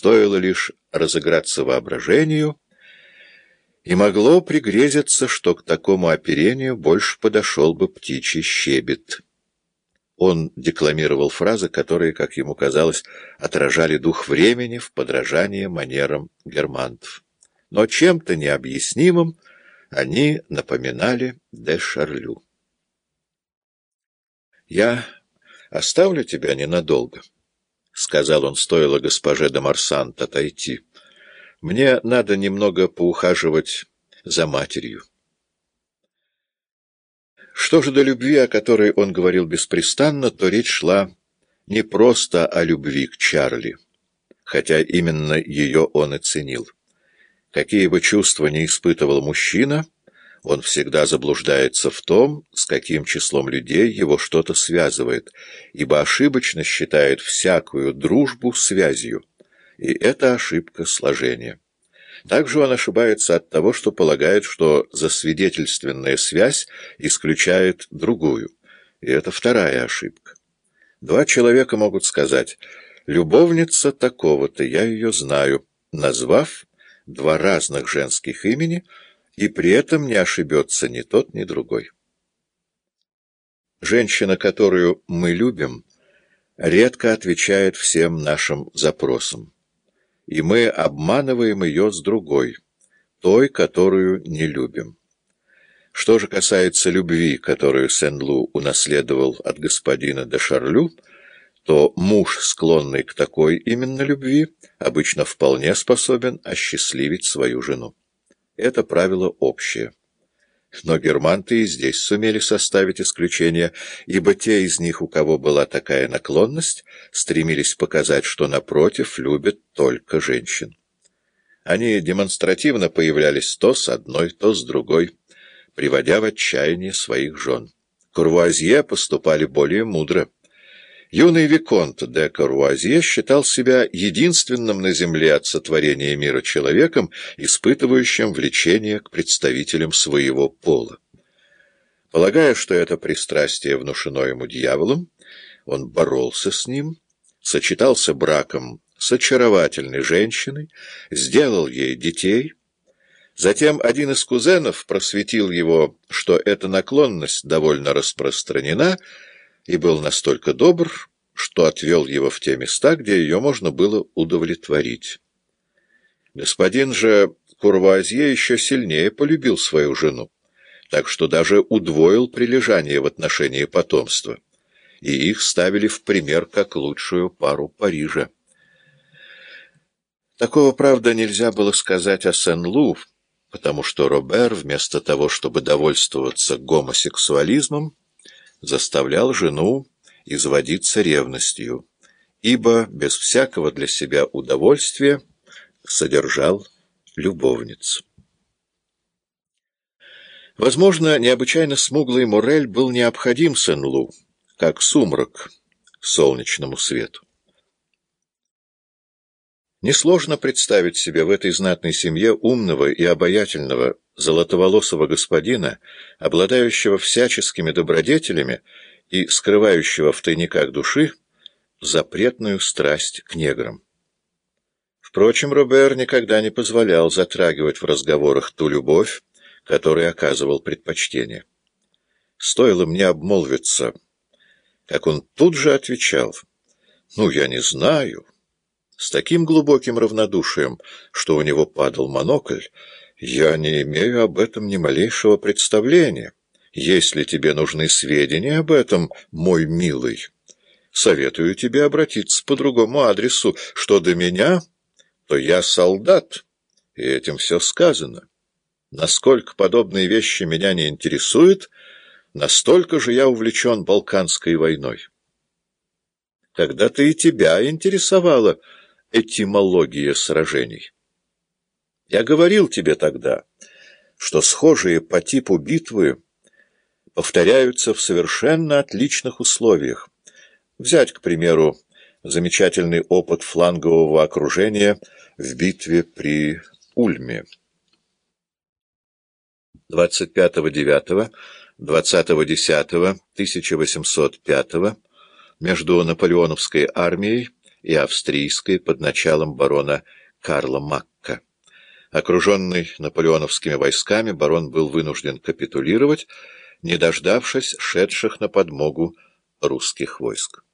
стоило лишь разыграться воображению, и могло пригрезиться, что к такому оперению больше подошел бы птичий щебет. Он декламировал фразы, которые, как ему казалось, отражали дух времени в подражании манерам германтов. Но чем-то необъяснимым они напоминали де Шарлю. «Я оставлю тебя ненадолго», — сказал он, стоило госпоже де Марсант отойти. «Мне надо немного поухаживать за матерью». Что же до любви, о которой он говорил беспрестанно, то речь шла не просто о любви к Чарли, хотя именно ее он и ценил. Какие бы чувства ни испытывал мужчина, он всегда заблуждается в том, с каким числом людей его что-то связывает, ибо ошибочно считает всякую дружбу связью, и это ошибка сложения. Также он ошибается от того, что полагает, что засвидетельственная связь исключает другую. И это вторая ошибка. Два человека могут сказать «любовница такого-то, я ее знаю», назвав два разных женских имени, и при этом не ошибется ни тот, ни другой. Женщина, которую мы любим, редко отвечает всем нашим запросам и мы обманываем ее с другой, той, которую не любим. Что же касается любви, которую Сен-Лу унаследовал от господина де Шарлю, то муж, склонный к такой именно любви, обычно вполне способен осчастливить свою жену. Это правило общее. Но германты и здесь сумели составить исключение, ибо те из них, у кого была такая наклонность, стремились показать, что, напротив, любят только женщин. Они демонстративно появлялись то с одной, то с другой, приводя в отчаяние своих жен. Курвуазье поступали более мудро. Юный Виконт де Каруазье считал себя единственным на земле от сотворения мира человеком, испытывающим влечение к представителям своего пола. Полагая, что это пристрастие внушено ему дьяволом, он боролся с ним, сочетался браком с очаровательной женщиной, сделал ей детей. Затем один из кузенов просветил его, что эта наклонность довольно распространена, и был настолько добр, что отвел его в те места, где ее можно было удовлетворить. Господин же Курвуазье еще сильнее полюбил свою жену, так что даже удвоил прилежание в отношении потомства, и их ставили в пример как лучшую пару Парижа. Такого, правда, нельзя было сказать о Сен-Лу, потому что Робер, вместо того, чтобы довольствоваться гомосексуализмом, заставлял жену изводиться ревностью, ибо без всякого для себя удовольствия содержал любовниц. Возможно, необычайно смуглый Морель был необходим Сен-Лу, как сумрак солнечному свету. Несложно представить себе в этой знатной семье умного и обаятельного золотоволосого господина, обладающего всяческими добродетелями и скрывающего в тайниках души запретную страсть к неграм. Впрочем, Робер никогда не позволял затрагивать в разговорах ту любовь, которой оказывал предпочтение. Стоило мне обмолвиться, как он тут же отвечал, «Ну, я не знаю» с таким глубоким равнодушием, что у него падал монокль, я не имею об этом ни малейшего представления. Если тебе нужны сведения об этом, мой милый, советую тебе обратиться по другому адресу. Что до меня, то я солдат, и этим все сказано. Насколько подобные вещи меня не интересуют, настолько же я увлечен Балканской войной. Когда-то и тебя интересовало этимология сражений. Я говорил тебе тогда, что схожие по типу битвы повторяются в совершенно отличных условиях. Взять, к примеру, замечательный опыт флангового окружения в битве при Ульме. 25.09.20.10.1805 между наполеоновской армией и австрийской под началом барона Карла Макка. Окруженный наполеоновскими войсками, барон был вынужден капитулировать, не дождавшись шедших на подмогу русских войск.